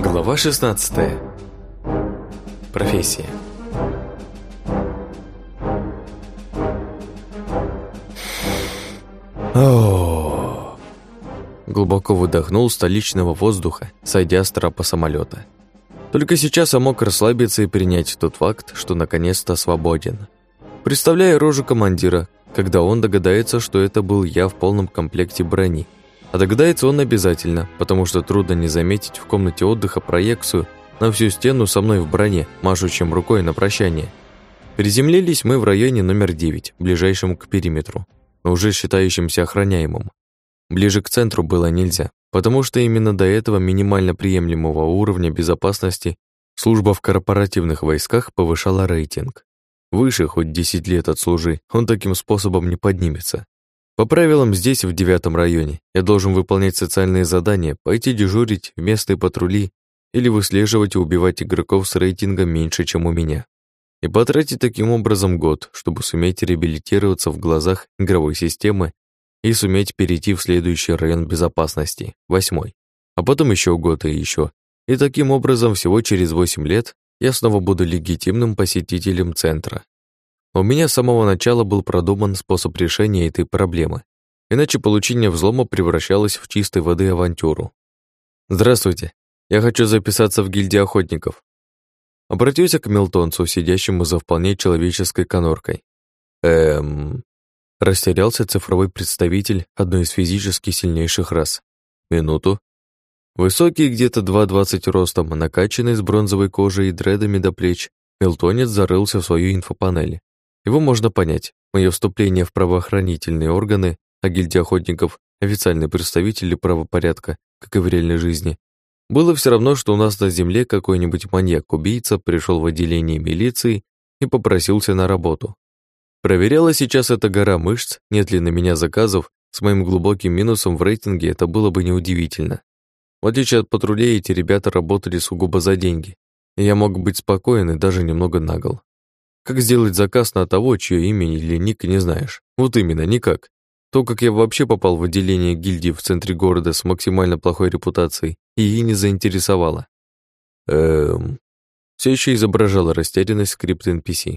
Глава 16. Профессия. Глубоко выдохнул столичного воздуха, сойдя с трапа самолета. Только сейчас я мог расслабиться и принять тот факт, что наконец-то свободен. Представляю рожу командира, когда он догадается, что это был я в полном комплекте брони – а догадается он обязательно, потому что трудно не заметить в комнате отдыха проекцию на всю стену со мной в броне, машущим рукой на прощание. Приземлились мы в районе номер 9, ближайшем к периметру, но уже считающимся охраняемым. Ближе к центру было нельзя, потому что именно до этого минимально приемлемого уровня безопасности служба в корпоративных войсках повышала рейтинг. Выше, хоть 10 лет отслужи, он таким способом не поднимется. По правилам, здесь, в девятом районе, я должен выполнять социальные задания, пойти дежурить в местные патрули или выслеживать и убивать игроков с рейтингом меньше, чем у меня. И потратить таким образом год, чтобы суметь реабилитироваться в глазах игровой системы и суметь перейти в следующий район безопасности, восьмой. А потом еще год и еще. И таким образом всего через восемь лет я снова буду легитимным посетителем центра, у меня с самого начала был продуман способ решения этой проблемы, иначе получение взлома превращалось в чистой воды авантюру. «Здравствуйте, я хочу записаться в гильдию охотников». Обратился к Милтонцу, сидящему за вполне человеческой коноркой. «Эм...» Растерялся цифровой представитель одной из физически сильнейших рас. «Минуту». Высокий, где-то 2,20 ростом, накачанный с бронзовой кожей и дредами до плеч, Милтонец зарылся в свою инфопанель. Его можно понять. Мое вступление в правоохранительные органы, а гильдия охотников – официальные представители правопорядка, как и в реальной жизни, было все равно, что у нас на земле какой-нибудь маньяк-убийца пришел в отделение милиции и попросился на работу. Проверяла сейчас эта гора мышц, нет ли на меня заказов, с моим глубоким минусом в рейтинге это было бы неудивительно. В отличие от патрулей, эти ребята работали сугубо за деньги, и я мог быть спокоен и даже немного нагл. Как сделать заказ на того, чье имя или ник не знаешь? Вот именно, никак. То, как я вообще попал в отделение гильдии в центре города с максимально плохой репутацией, и не заинтересовало. Эм... Все еще изображала растерянность скрипт NPC.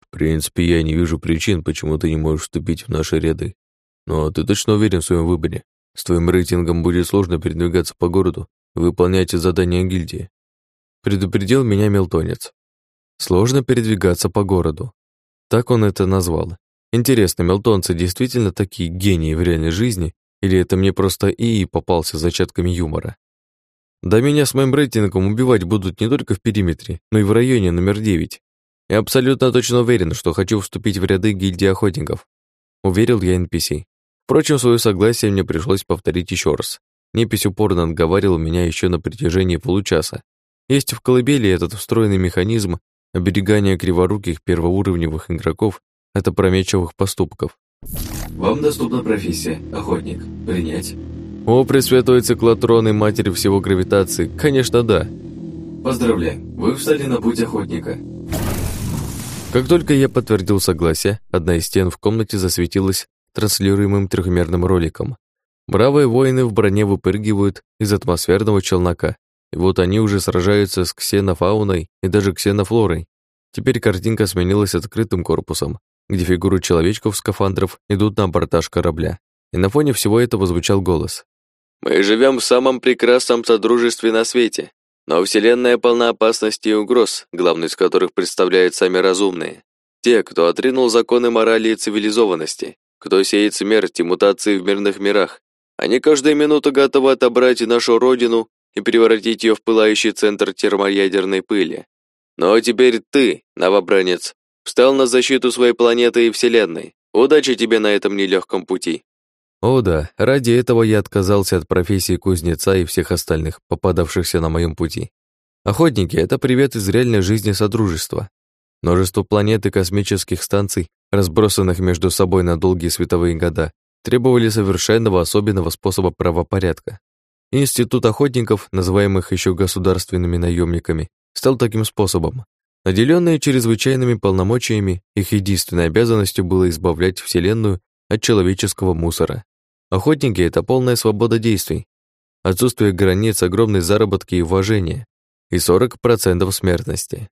В принципе, я не вижу причин, почему ты не можешь вступить в наши ряды. Но ты точно уверен в своем выборе? С твоим рейтингом будет сложно передвигаться по городу выполнять задания гильдии. Предупредил меня мелтонец. Сложно передвигаться по городу. Так он это назвал. Интересно, мелтонцы действительно такие гении в реальной жизни, или это мне просто ИИ попался зачатками юмора? Да меня с моим рейтингом убивать будут не только в периметре, но и в районе номер 9. Я абсолютно точно уверен, что хочу вступить в ряды гильдии охотников. Уверил я NPC. Впрочем, свое согласие мне пришлось повторить еще раз. Непись упорно отговаривал меня еще на протяжении получаса. Есть в колыбели этот встроенный механизм, Оберегание криворуких первоуровневых игроков от опрометчивых поступков. Вам доступна профессия «Охотник». Принять? О, Пресвятой Циклотрон и Матерь всего гравитации, конечно, да. Поздравляю, вы встали на путь охотника. Как только я подтвердил согласие, одна из стен в комнате засветилась транслируемым трехмерным роликом. Бравые воины в броне выпрыгивают из атмосферного челнока и вот они уже сражаются с ксенофауной и даже ксенофлорой. Теперь картинка сменилась открытым корпусом, где фигуры человечков скафандров идут на абортаж корабля. И на фоне всего этого звучал голос. «Мы живем в самом прекрасном содружестве на свете, но Вселенная полна опасностей и угроз, главный из которых представляют сами разумные. Те, кто отринул законы морали и цивилизованности, кто сеет смерть и мутации в мирных мирах. Они каждую минуту готовы отобрать нашу родину и превратить ее в пылающий центр термоядерной пыли. Но теперь ты, новобранец, встал на защиту своей планеты и Вселенной. Удачи тебе на этом нелегком пути. О да, ради этого я отказался от профессии кузнеца и всех остальных, попадавшихся на моем пути. Охотники — это привет из реальной жизни Содружества. Множество планет и космических станций, разбросанных между собой на долгие световые года, требовали совершенного особенного способа правопорядка. Институт охотников, называемых еще государственными наемниками, стал таким способом. Наделенные чрезвычайными полномочиями, их единственной обязанностью было избавлять Вселенную от человеческого мусора. Охотники — это полная свобода действий. отсутствие границ, огромные заработки и уважения и 40% смертности.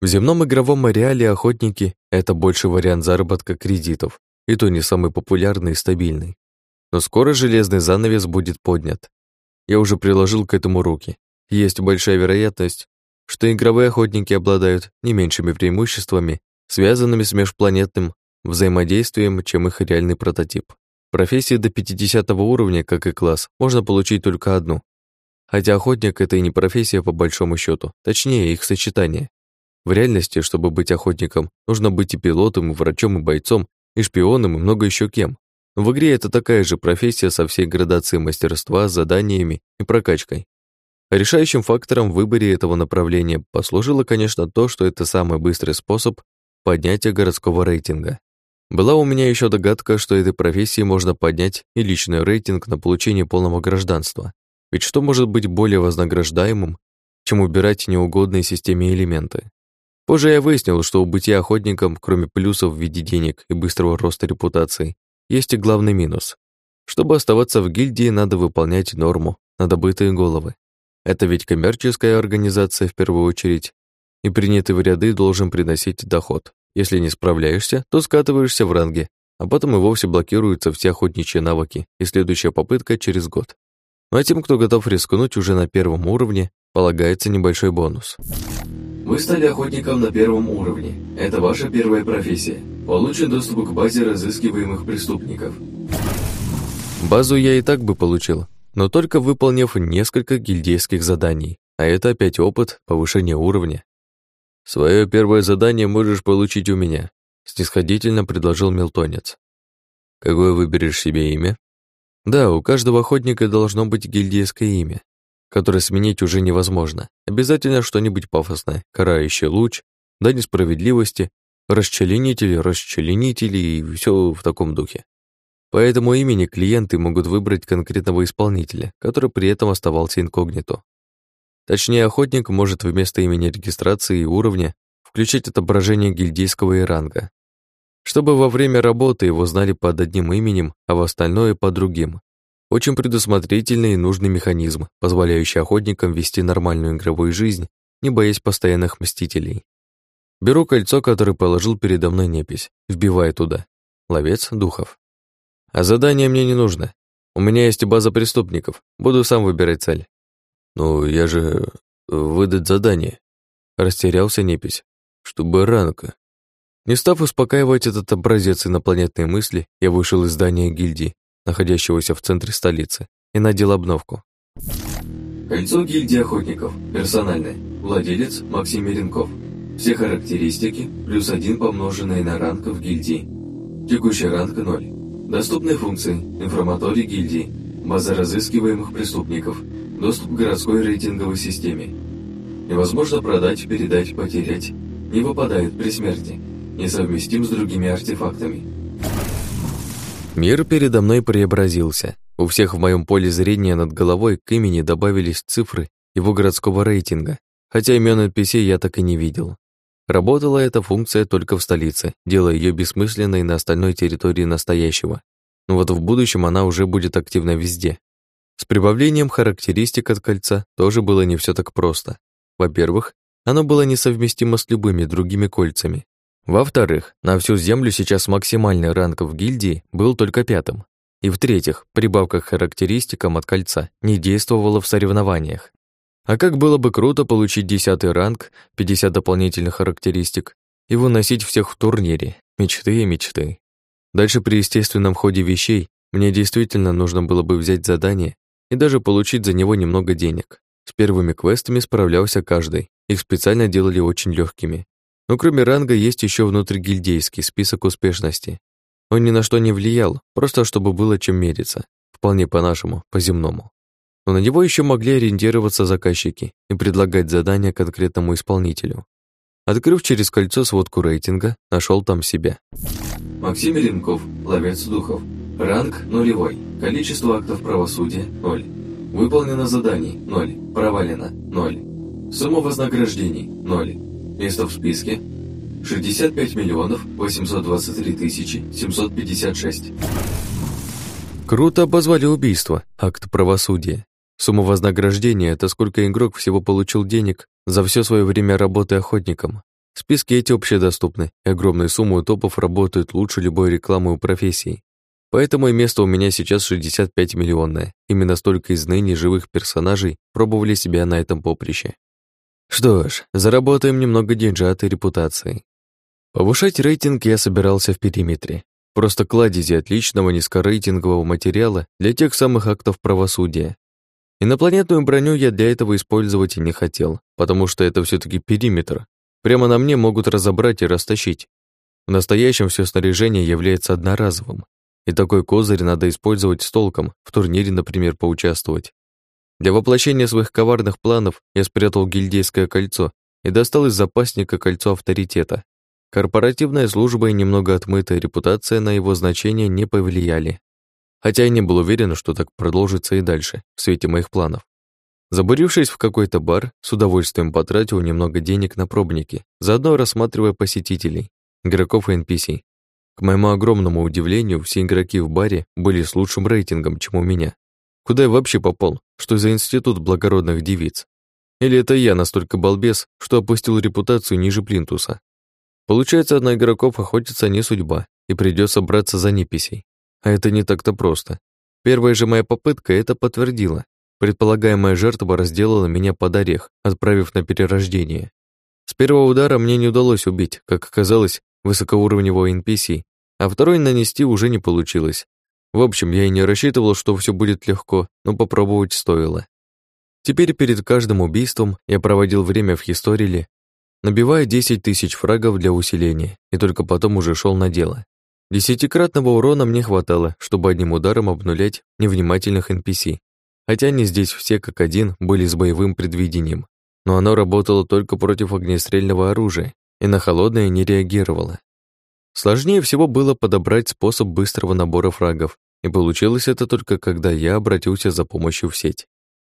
В земном игровом ареале охотники – это больше вариант заработка кредитов, и то не самый популярный и стабильный. Но скоро железный занавес будет поднят. Я уже приложил к этому руки. Есть большая вероятность, что игровые охотники обладают не меньшими преимуществами, связанными с межпланетным взаимодействием, чем их реальный прототип. Профессии до 50 уровня, как и класс, можно получить только одну. Хотя охотник — это и не профессия по большому счету, точнее, их сочетание. В реальности, чтобы быть охотником, нужно быть и пилотом, и врачом, и бойцом, и шпионом, и много еще кем. В игре это такая же профессия со всей градацией мастерства, заданиями и прокачкой. Решающим фактором в выборе этого направления послужило, конечно, то, что это самый быстрый способ поднятия городского рейтинга. Была у меня еще догадка, что этой профессии можно поднять и личный рейтинг на получение полного гражданства. Ведь что может быть более вознаграждаемым, чем убирать неугодные системе элементы? Позже я выяснил, что у бытия охотником, кроме плюсов в виде денег и быстрого роста репутации, есть и главный минус. Чтобы оставаться в гильдии, надо выполнять норму на добытые головы. Это ведь коммерческая организация в первую очередь, и принятый в ряды должен приносить доход. Если не справляешься, то скатываешься в ранге, а потом и вовсе блокируются все охотничьи навыки, и следующая попытка через год. Ну а тем, кто готов рискнуть уже на первом уровне, полагается небольшой бонус. Вы стали охотником на первом уровне. Это ваша первая профессия. Получен доступ к базе разыскиваемых преступников. Базу я и так бы получил, но только выполнив несколько гильдейских заданий. А это опять опыт, повышение уровня. Свое первое задание можешь получить у меня, снисходительно предложил Милтонец. Какое выберешь себе имя? Да, у каждого охотника должно быть гильдейское имя которое сменить уже невозможно. Обязательно что-нибудь пафосное, карающий луч, да несправедливости, расчленитель, расчленители и все в таком духе. По этому имени клиенты могут выбрать конкретного исполнителя, который при этом оставался инкогнито. Точнее, охотник может вместо имени регистрации и уровня включить отображение гильдейского и ранга, чтобы во время работы его знали под одним именем, а в остальное под другим. Очень предусмотрительный и нужный механизм, позволяющий охотникам вести нормальную игровую жизнь, не боясь постоянных мстителей. Беру кольцо, которое положил передо мной непись, вбиваю туда. Ловец духов. А задание мне не нужно. У меня есть база преступников, буду сам выбирать цель. Ну, я же... Э, выдать задание. Растерялся непись. Чтобы ранка. Не став успокаивать этот образец инопланетной мысли, я вышел из здания гильдии находящегося в центре столицы, и надел обновку. Кольцо гильдии охотников. Персональное. Владелец Максим Меренков. Все характеристики плюс один помноженное на ранг в гильдии. Текущий ранг 0. Доступные функции. Информаторий гильдии. База разыскиваемых преступников. Доступ к городской рейтинговой системе. Невозможно продать, передать, потерять. Не выпадает при смерти. Несовместим с другими артефактами. Мир передо мной преобразился. У всех в моем поле зрения над головой к имени добавились цифры его городского рейтинга, хотя имен NPC я так и не видел. Работала эта функция только в столице, делая ее бессмысленной на остальной территории настоящего. Но вот в будущем она уже будет активна везде. С прибавлением характеристик от кольца тоже было не все так просто. Во-первых, оно было несовместимо с любыми другими кольцами, во-вторых, на всю землю сейчас максимальный ранг в гильдии был только пятым. И в-третьих, прибавка к характеристикам от кольца не действовала в соревнованиях. А как было бы круто получить десятый ранг, 50 дополнительных характеристик и выносить всех в турнире. Мечты и мечты. Дальше при естественном ходе вещей мне действительно нужно было бы взять задание и даже получить за него немного денег. С первыми квестами справлялся каждый. Их специально делали очень легкими. Но кроме ранга есть еще внутригильдейский список успешности. Он ни на что не влиял, просто чтобы было чем мериться. Вполне по-нашему, по-земному. Но на него еще могли ориентироваться заказчики и предлагать задания конкретному исполнителю. Открыв через кольцо сводку рейтинга, нашел там себя. Максим Ленков, ловец духов. Ранг нулевой. Количество актов правосудия – ноль. Выполнено заданий – ноль. Провалено – ноль. Сумма вознаграждений – ноль. Место в списке 65 миллионов 823 тысячи 756. Круто обозвали убийство, акт правосудия. Сумма вознаграждения – это сколько игрок всего получил денег за все свое время работы охотником. Списки эти общедоступны, и огромные суммы у топов работают лучше любой рекламы у профессий. Поэтому и место у меня сейчас 65 миллионное. Именно столько из ныне живых персонажей пробовали себя на этом поприще. Что ж, заработаем немного деньжат и репутации. Повышать рейтинг я собирался в периметре. Просто кладези отличного низкорейтингового материала для тех самых актов правосудия. Инопланетную броню я для этого использовать и не хотел, потому что это все таки периметр. Прямо на мне могут разобрать и растащить. В настоящем все снаряжение является одноразовым, и такой козырь надо использовать с толком, в турнире, например, поучаствовать. Для воплощения своих коварных планов я спрятал гильдейское кольцо и достал из запасника кольцо авторитета. Корпоративная служба и немного отмытая репутация на его значение не повлияли. Хотя я не был уверен, что так продолжится и дальше, в свете моих планов. Забурившись в какой-то бар, с удовольствием потратил немного денег на пробники, заодно рассматривая посетителей, игроков и NPC. К моему огромному удивлению, все игроки в баре были с лучшим рейтингом, чем у меня. Куда я вообще попал? Что за институт благородных девиц? Или это я настолько балбес, что опустил репутацию ниже плинтуса? Получается, на игроков охотиться не судьба, и придется браться за неписей. А это не так-то просто. Первая же моя попытка это подтвердила. Предполагаемая жертва разделала меня под орех, отправив на перерождение. С первого удара мне не удалось убить, как оказалось, высокоуровневого NPC, а второй нанести уже не получилось. В общем, я и не рассчитывал, что все будет легко, но попробовать стоило. Теперь перед каждым убийством я проводил время в Хисториле набивая 10 тысяч фрагов для усиления, и только потом уже шел на дело. Десятикратного урона мне хватало, чтобы одним ударом обнулять невнимательных NPC. Хотя они здесь все как один были с боевым предвидением. Но оно работало только против огнестрельного оружия и на холодное не реагировало. Сложнее всего было подобрать способ быстрого набора фрагов, и получилось это только когда я обратился за помощью в сеть.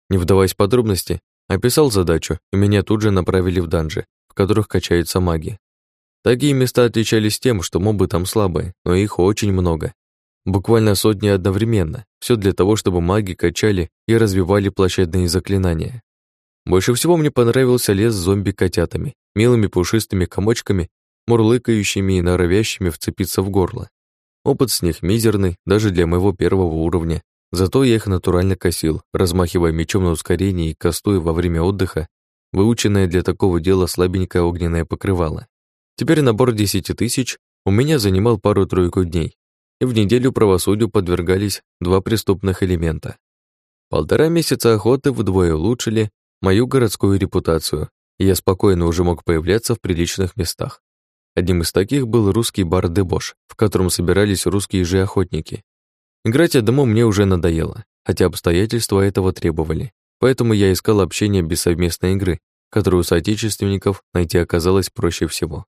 Не вдаваясь в подробности, описал задачу, и меня тут же направили в данжи, в которых качаются маги. Такие места отличались тем, что мобы там слабые, но их очень много. Буквально сотни одновременно. Все для того, чтобы маги качали и развивали площадные заклинания. Больше всего мне понравился лес с зомби-котятами, милыми пушистыми комочками, мурлыкающими и норовящими вцепиться в горло. Опыт с них мизерный, даже для моего первого уровня. Зато я их натурально косил, размахивая мечом на ускорении и кастуя во время отдыха выученное для такого дела слабенькое огненное покрывало. Теперь набор десяти тысяч у меня занимал пару-тройку дней, и в неделю правосудию подвергались два преступных элемента. Полтора месяца охоты вдвое улучшили мою городскую репутацию, и я спокойно уже мог появляться в приличных местах. Одним из таких был русский бар «Дебош», в котором собирались русские же охотники. Играть одному мне уже надоело, хотя обстоятельства этого требовали. Поэтому я искал общение без совместной игры, которую соотечественников найти оказалось проще всего.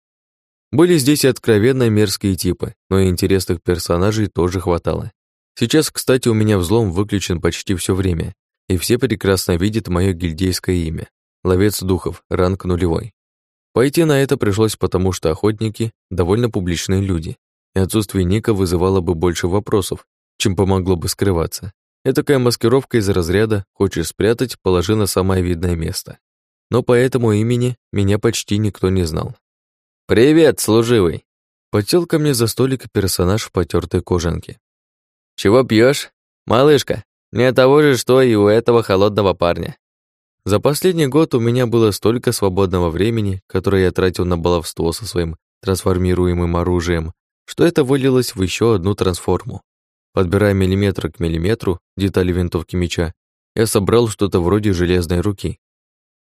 Были здесь и откровенно мерзкие типы, но и интересных персонажей тоже хватало. Сейчас, кстати, у меня взлом выключен почти все время, и все прекрасно видят мое гильдейское имя. Ловец духов, ранг нулевой. Пойти на это пришлось потому, что охотники — довольно публичные люди, и отсутствие ника вызывало бы больше вопросов, чем помогло бы скрываться. Этакая маскировка из разряда «хочешь спрятать, положи на самое видное место». Но по этому имени меня почти никто не знал. «Привет, служивый!» Подсел ко мне за столик персонаж в потертой кожанке. «Чего пьешь, Малышка, мне того же, что и у этого холодного парня». За последний год у меня было столько свободного времени, которое я тратил на баловство со своим трансформируемым оружием, что это вылилось в еще одну трансформу. Подбирая миллиметр к миллиметру детали винтовки меча, я собрал что-то вроде железной руки.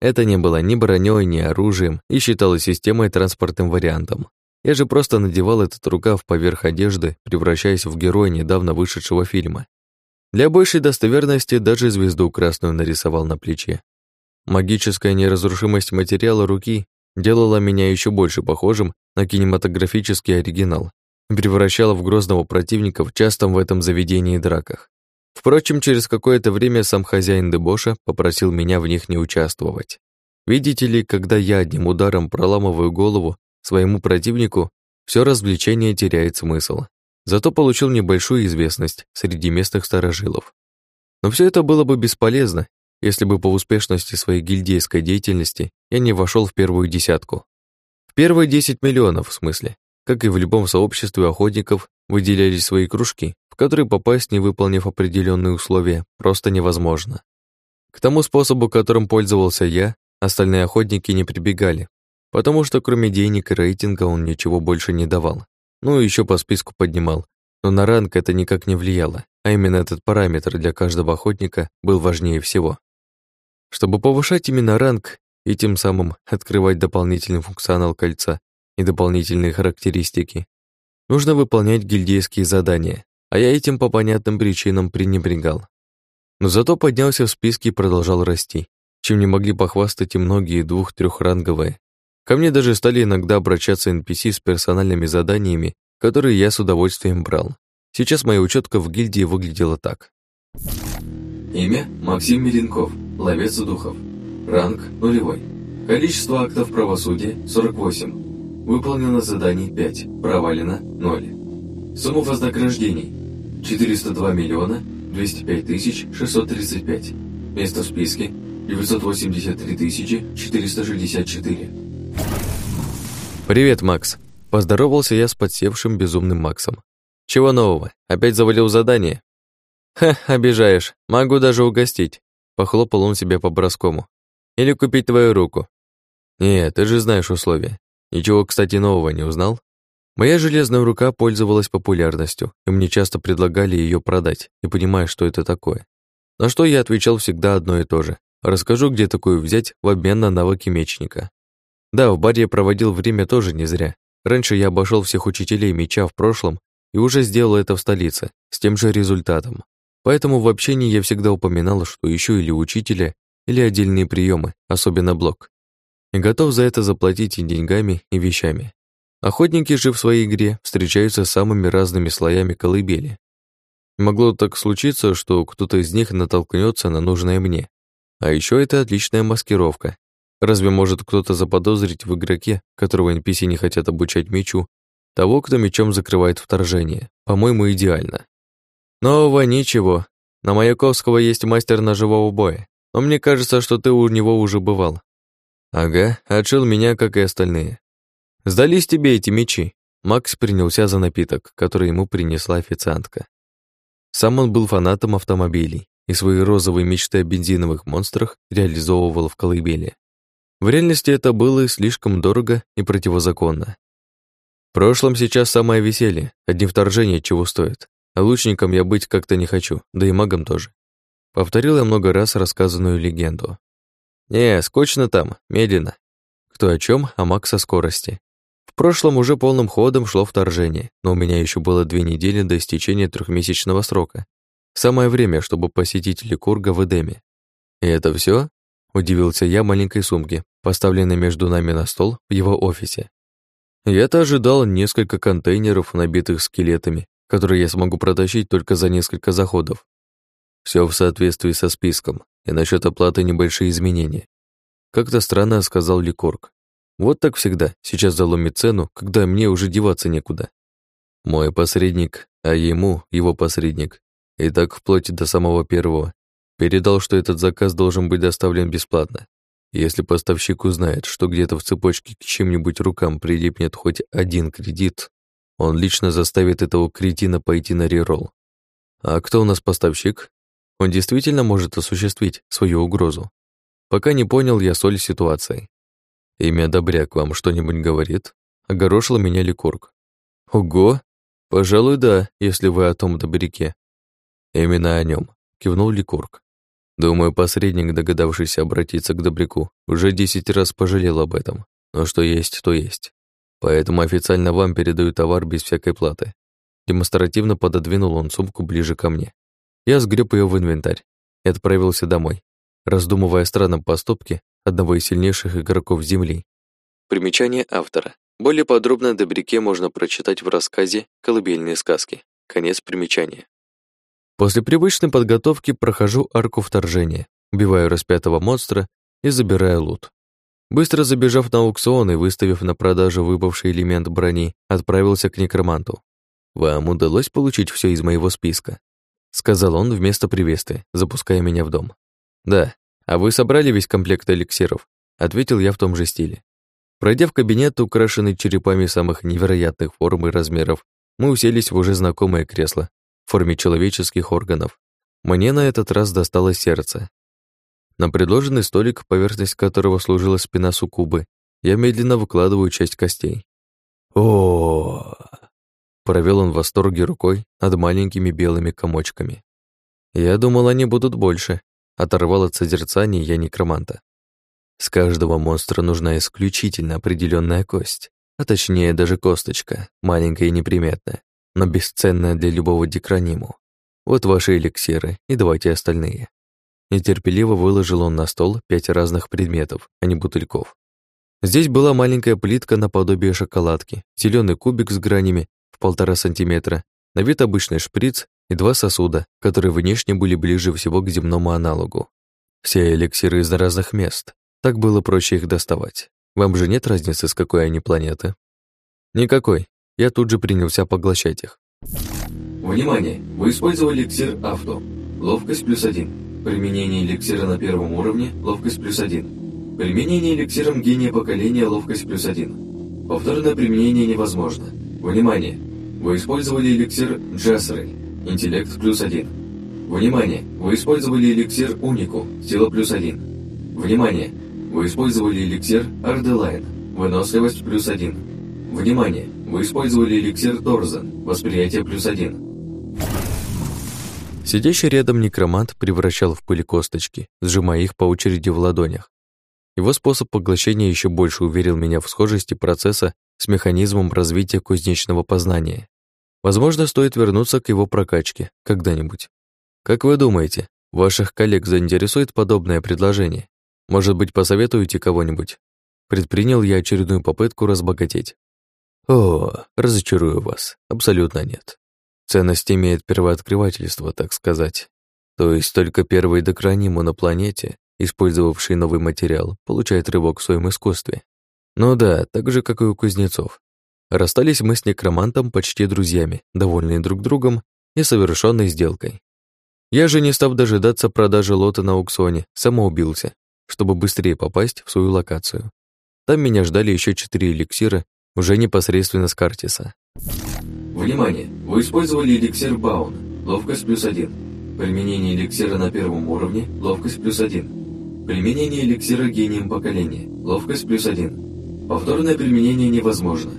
Это не было ни броней, ни оружием и считалось системой транспортным вариантом. Я же просто надевал этот рукав поверх одежды, превращаясь в героя недавно вышедшего фильма. Для большей достоверности даже звезду красную нарисовал на плече. Магическая неразрушимость материала руки делала меня еще больше похожим на кинематографический оригинал, превращала в грозного противника в частом в этом заведении драках. Впрочем, через какое-то время сам хозяин Дебоша попросил меня в них не участвовать. Видите ли, когда я одним ударом проламываю голову своему противнику, все развлечение теряет смысл. Зато получил небольшую известность среди местных старожилов. Но все это было бы бесполезно, если бы по успешности своей гильдейской деятельности я не вошел в первую десятку. В первые 10 миллионов, в смысле. Как и в любом сообществе охотников, выделялись свои кружки, в которые попасть, не выполнив определенные условия, просто невозможно. К тому способу, которым пользовался я, остальные охотники не прибегали, потому что кроме денег и рейтинга он ничего больше не давал. Ну, еще по списку поднимал, но на ранг это никак не влияло, а именно этот параметр для каждого охотника был важнее всего. Чтобы повышать именно ранг и тем самым открывать дополнительный функционал кольца и дополнительные характеристики, нужно выполнять гильдейские задания, а я этим по понятным причинам пренебрегал. Но зато поднялся в списке и продолжал расти, чем не могли похвастать и многие двух-трехранговые. Ко мне даже стали иногда обращаться NPC с персональными заданиями которые я с удовольствием брал. Сейчас моя учетка в гильдии выглядела так. Имя – Максим Миренков, ловец духов. Ранг – нулевой. Количество актов правосудия – 48. Выполнено заданий 5, провалено – 0. Сумма вознаграждений – 402 миллиона 205 тысяч 635. Место в списке – 983 тысячи 464. «Привет, Макс!» Поздоровался я с подсевшим безумным Максом. «Чего нового? Опять завалил задание?» «Ха, обижаешь. Могу даже угостить», — похлопал он себе по-броскому. «Или купить твою руку». «Не, ты же знаешь условия. Ничего, кстати, нового не узнал?» Моя железная рука пользовалась популярностью, и мне часто предлагали ее продать, не понимая, что это такое. На что я отвечал всегда одно и то же. Расскажу, где такую взять в обмен на навыки мечника. Да, в баре я проводил время тоже не зря. Раньше я обошел всех учителей меча в прошлом и уже сделал это в столице, с тем же результатом. Поэтому в общении я всегда упоминал, что ищу или учителя, или отдельные приемы, особенно блок. И готов за это заплатить и деньгами, и вещами. Охотники же в своей игре встречаются с самыми разными слоями колыбели. Могло так случиться, что кто-то из них натолкнется на нужное мне. А еще это отличная маскировка, Разве может кто-то заподозрить в игроке, которого NPC не хотят обучать мечу, того, кто мечом закрывает вторжение? По-моему, идеально. Нового ничего. На Маяковского есть мастер ножевого боя, но мне кажется, что ты у него уже бывал. Ага, отшил меня, как и остальные. Сдались тебе эти мечи. Макс принялся за напиток, который ему принесла официантка. Сам он был фанатом автомобилей и свои розовые мечты о бензиновых монстрах реализовывал в колыбели. В реальности это было слишком дорого и противозаконно. В прошлом сейчас самое веселье, одни вторжения чего стоят. А лучником я быть как-то не хочу, да и магом тоже. Повторил я много раз рассказанную легенду. Не, скучно там, медленно. Кто о чем, а маг со скорости. В прошлом уже полным ходом шло вторжение, но у меня еще было две недели до истечения трехмесячного срока. Самое время, чтобы посетить Ликурга в Эдеме. И это все? Удивился я маленькой сумке, поставленной между нами на стол в его офисе. Я-то ожидал несколько контейнеров, набитых скелетами, которые я смогу протащить только за несколько заходов. Все в соответствии со списком, и насчет оплаты небольшие изменения. Как-то странно сказал Ликорг. Вот так всегда, сейчас заломит цену, когда мне уже деваться некуда. Мой посредник, а ему его посредник. И так вплоть до самого первого. Передал, что этот заказ должен быть доставлен бесплатно. Если поставщик узнает, что где-то в цепочке к чьим-нибудь рукам прилипнет хоть один кредит, он лично заставит этого кретина пойти на реролл. А кто у нас поставщик? Он действительно может осуществить свою угрозу. Пока не понял я соль ситуации. Имя Добряк вам что-нибудь говорит? Огорошил меня Ликорг. Ого! Пожалуй, да, если вы о том Добряке. Именно о нем, кивнул Ликорг. Думаю, посредник, догадавшийся обратиться к Добряку, уже десять раз пожалел об этом. Но что есть, то есть. Поэтому официально вам передаю товар без всякой платы. Демонстративно пододвинул он сумку ближе ко мне. Я сгреб ее в инвентарь и отправился домой, раздумывая о странном поступке одного из сильнейших игроков Земли. Примечание автора. Более подробно о Добряке можно прочитать в рассказе «Колыбельные сказки». Конец примечания. После привычной подготовки прохожу арку вторжения, убиваю распятого монстра и забираю лут. Быстро забежав на аукцион и выставив на продажу выпавший элемент брони, отправился к некроманту. «Вам удалось получить все из моего списка?» Сказал он вместо приветствия, запуская меня в дом. «Да», «А вы собрали весь комплект эликсиров?» Ответил я в том же стиле. Пройдя в кабинет, украшенный черепами самых невероятных форм и размеров, мы уселись в уже знакомое кресло в форме человеческих органов. Мне на этот раз досталось сердце. На предложенный столик, поверхность которого служила спина суккубы, я медленно выкладываю часть костей. о Провел он в восторге рукой над маленькими белыми комочками. Я думал, они будут больше. Оторвал от созерцания я некроманта. С каждого монстра нужна исключительно определенная кость, а точнее даже косточка, маленькая и неприметная, но бесценная для любого декраниму. Вот ваши эликсиры, и давайте остальные. Нетерпеливо выложил он на стол пять разных предметов, а не бутыльков. Здесь была маленькая плитка наподобие шоколадки, зеленый кубик с гранями в полтора сантиметра, на вид обычный шприц и два сосуда, которые внешне были ближе всего к земному аналогу. Все эликсиры из разных мест, так было проще их доставать. Вам же нет разницы, с какой они планеты? Никакой. Я тут же принялся поглощать их. Внимание! Вы использовали эликсир авто. Ловкость плюс один. Применение эликсира на первом уровне, ловкость плюс один. Применение эликсиром гения поколения, ловкость плюс один. Повторное применение невозможно. Внимание! Вы использовали эликсир Джасрей, интеллект плюс один. Внимание! Вы использовали эликсир Унику, сила плюс один. Внимание! Вы использовали эликсир Арделайн. Выносливость плюс один. Внимание! Вы использовали эликсир Торзен. Восприятие плюс один. Сидящий рядом некромант превращал в пыль косточки, сжимая их по очереди в ладонях. Его способ поглощения еще больше уверил меня в схожести процесса с механизмом развития кузнечного познания. Возможно, стоит вернуться к его прокачке когда-нибудь. Как вы думаете, ваших коллег заинтересует подобное предложение? Может быть, посоветуете кого-нибудь? Предпринял я очередную попытку разбогатеть. О, разочарую вас. Абсолютно нет. Ценность имеет первооткрывательство, так сказать. То есть только первый докраниму на планете, использовавший новый материал, получает рывок в своем искусстве. Ну да, так же, как и у кузнецов. Расстались мы с некромантом почти друзьями, довольные друг другом и совершенной сделкой. Я же, не став дожидаться продажи лота на аукционе, самоубился, чтобы быстрее попасть в свою локацию. Там меня ждали еще четыре эликсира, уже непосредственно с Картиса. Внимание! Вы использовали эликсир Баун. Ловкость плюс один. Применение эликсира на первом уровне. Ловкость плюс один. Применение эликсира гением поколения. Ловкость плюс один. Повторное применение невозможно.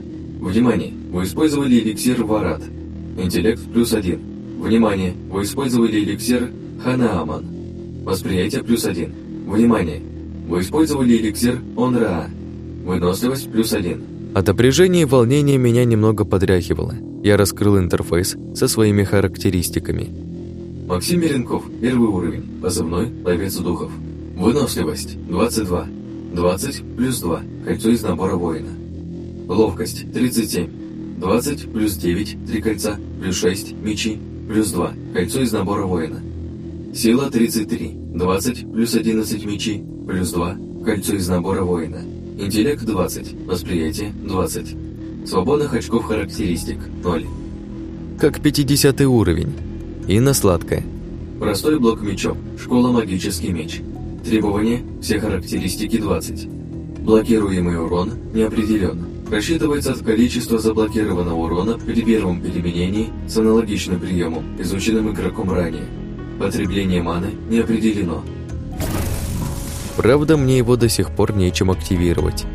Внимание! Вы использовали эликсир Варат. Интеллект плюс один. Внимание! Вы использовали эликсир Ханааман. Восприятие плюс один. Внимание! Вы использовали эликсир Онраа. Выносливость плюс один. От напряжения и волнения меня немного подряхивало. Я раскрыл интерфейс со своими характеристиками. Максим Меренков, первый уровень, позывной «Ловец духов». Выносливость – 22. 20 плюс 2, кольцо из набора воина. Ловкость – 37. 20 плюс 9, 3 кольца, плюс 6, мечи, плюс 2, кольцо из набора воина. Сила 33, 20 плюс 11 мечи, плюс 2, кольцо из набора воина. Интеллект 20, восприятие 20. Свободных очков характеристик 0. Как 50 уровень. Инна сладкая. Простой блок мечом, школа магический меч. Требования, все характеристики 20. Блокируемый урон не определен. Рассчитывается от количества заблокированного урона при первом применении с аналогичным приемом, изученным игроком ранее. Потребление маны не определено. Правда, мне его до сих пор нечем активировать.